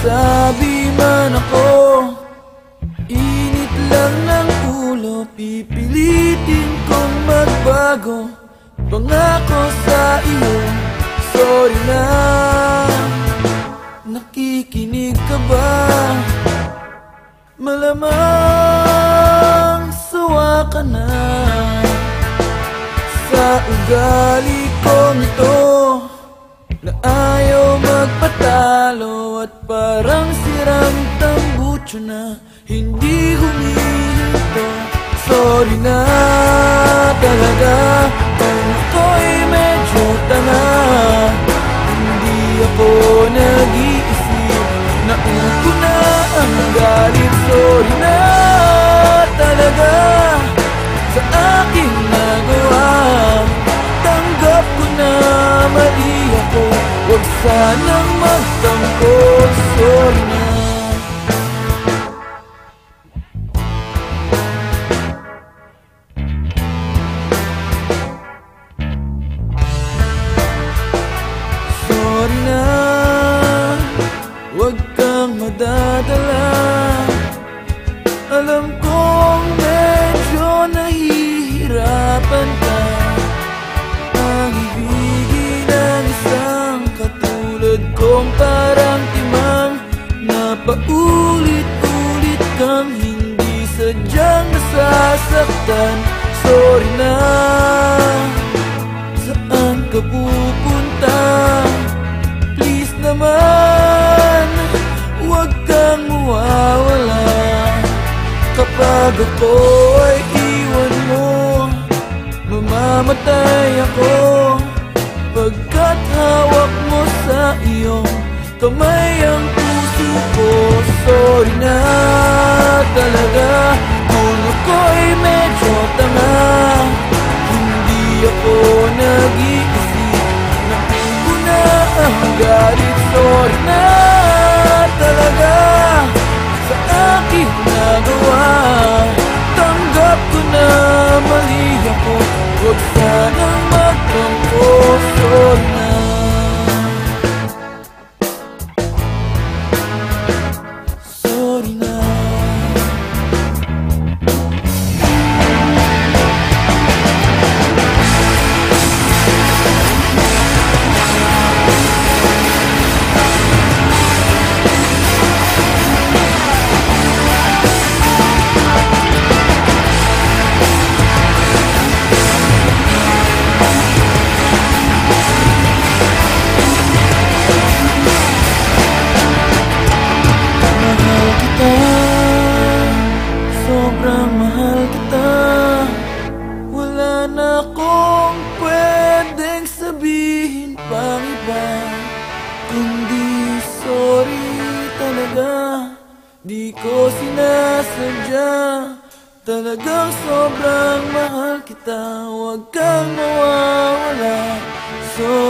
naman ako Init lang ng ulo Pipilitin kong magbago. Pangako sa iyo Sorry na. Nakikinig ka ba? Malamang sawa ka na. Sa ugali kong ito At parang sirang tambucho na Hindi humihinto Sorry na talaga Kung ako'y medyo tanga. Hindi ako nag-iisip Naupo na ang galit. Sorry na talaga Sa aking nagawa. Tanggap ko na mali ako. Huwag sanang Huwag kang madadala nasasaktan. Sorry na. Saan ka pupunta? Please naman Huwag kang mawawala. Kapag ako ay iwan mo Mamamatay ako. Pagkat hawak mo sa iyong Kamay ang puso ko Sorry na talaga ako'y medyo tanga. Hindi ako nag-iisip Nakubo na ang galit Sorry na Wala na akong pwedeng sabihin pang iba Kundi sorry talaga. Di ko sinasadya Talagang sobrang mahal kita. Huwag kang mawawala. Sorry